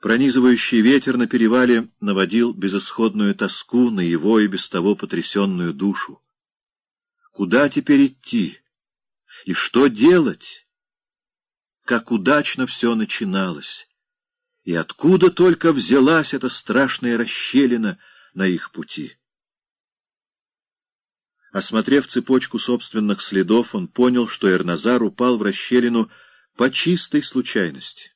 Пронизывающий ветер на перевале наводил безысходную тоску на его и без того потрясенную душу. Куда теперь идти? И что делать? Как удачно все начиналось! И откуда только взялась эта страшная расщелина на их пути? Осмотрев цепочку собственных следов, он понял, что Эрназар упал в расщелину по чистой случайности.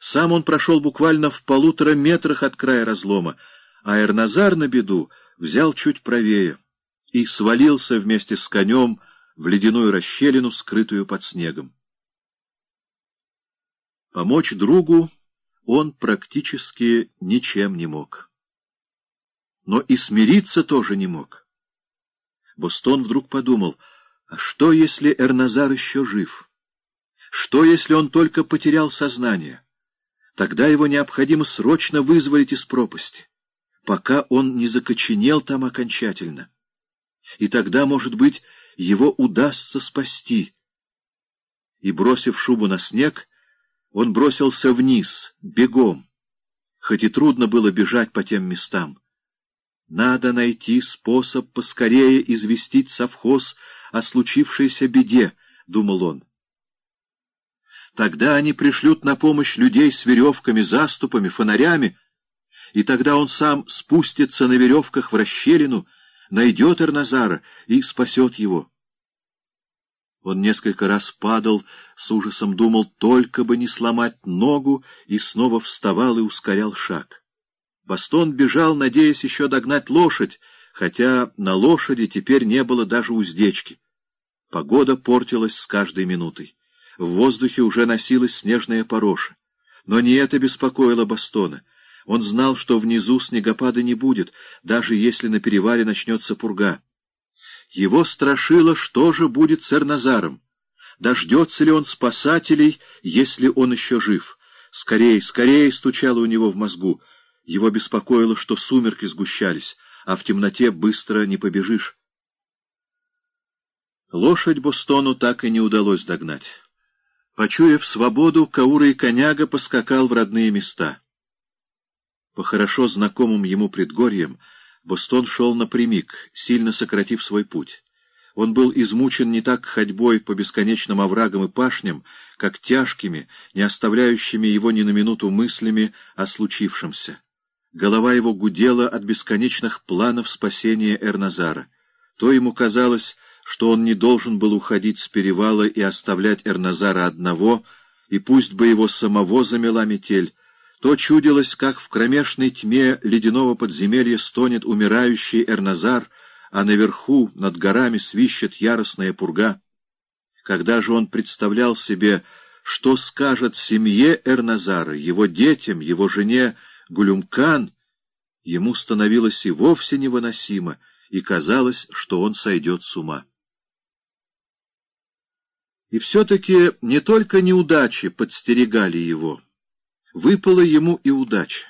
Сам он прошел буквально в полутора метрах от края разлома, а Эрназар на беду взял чуть правее и свалился вместе с конем в ледяную расщелину, скрытую под снегом. Помочь другу он практически ничем не мог. Но и смириться тоже не мог. Бостон вдруг подумал, а что, если Эрназар еще жив? Что, если он только потерял сознание? Тогда его необходимо срочно вызволить из пропасти, пока он не закоченел там окончательно. И тогда, может быть, его удастся спасти. И, бросив шубу на снег, он бросился вниз, бегом, хоть и трудно было бежать по тем местам. Надо найти способ поскорее известить совхоз о случившейся беде, — думал он. Тогда они пришлют на помощь людей с веревками, заступами, фонарями, и тогда он сам спустится на веревках в расщелину, найдет Эрназара и спасет его. Он несколько раз падал, с ужасом думал, только бы не сломать ногу, и снова вставал и ускорял шаг. Бастон бежал, надеясь еще догнать лошадь, хотя на лошади теперь не было даже уздечки. Погода портилась с каждой минутой. В воздухе уже носилась снежная пороша. Но не это беспокоило Бастона. Он знал, что внизу снегопада не будет, даже если на перевале начнется пурга. Его страшило, что же будет с Эрназаром. Дождется ли он спасателей, если он еще жив? Скорей, скорей стучало у него в мозгу. Его беспокоило, что сумерки сгущались, а в темноте быстро не побежишь. Лошадь Бостону так и не удалось догнать. Почуяв свободу, Каура и коняга поскакал в родные места. По хорошо знакомым ему предгорьям Бостон шел напрямик, сильно сократив свой путь. Он был измучен не так ходьбой по бесконечным оврагам и пашням, как тяжкими, не оставляющими его ни на минуту мыслями о случившемся. Голова его гудела от бесконечных планов спасения Эрназара. То ему казалось, что он не должен был уходить с перевала и оставлять Эрназара одного, и пусть бы его самого замела метель, то чудилось, как в кромешной тьме ледяного подземелья стонет умирающий Эрназар, а наверху, над горами, свищет яростная пурга. Когда же он представлял себе, что скажет семье Эрназара, его детям, его жене Гулюмкан, ему становилось и вовсе невыносимо, и казалось, что он сойдет с ума. И все-таки не только неудачи подстерегали его, выпала ему и удача.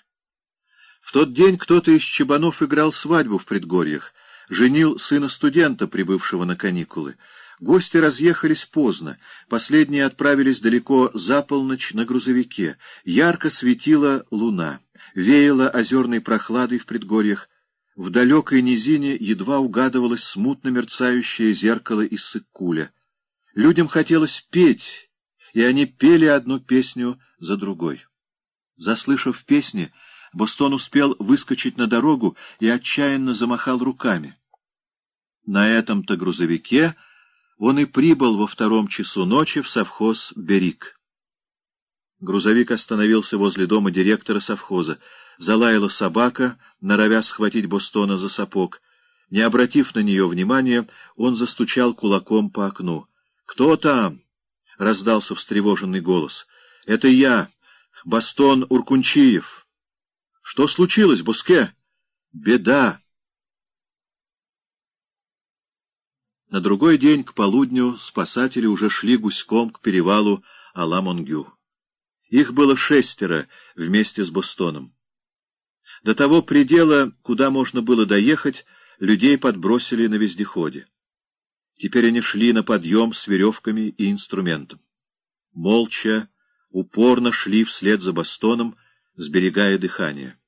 В тот день кто-то из чебанов играл свадьбу в предгорьях, женил сына студента, прибывшего на каникулы. Гости разъехались поздно, последние отправились далеко за полночь на грузовике. Ярко светила луна, веяла озерной прохладой в предгорьях. В далекой низине едва угадывалось смутно мерцающее зеркало из сыккуля. Людям хотелось петь, и они пели одну песню за другой. Заслышав песни, Бостон успел выскочить на дорогу и отчаянно замахал руками. На этом-то грузовике он и прибыл во втором часу ночи в совхоз «Берик». Грузовик остановился возле дома директора совхоза. Залаяла собака, норовя схватить Бостона за сапог. Не обратив на нее внимания, он застучал кулаком по окну. «Кто там?» — раздался встревоженный голос. «Это я, Бастон Уркунчиев». «Что случилось, Буске?» «Беда!» На другой день к полудню спасатели уже шли гуськом к перевалу Аламонгю. Их было шестеро вместе с Бостоном. До того предела, куда можно было доехать, людей подбросили на вездеходе. Теперь они шли на подъем с веревками и инструментом. Молча, упорно шли вслед за Бастоном, сберегая дыхание.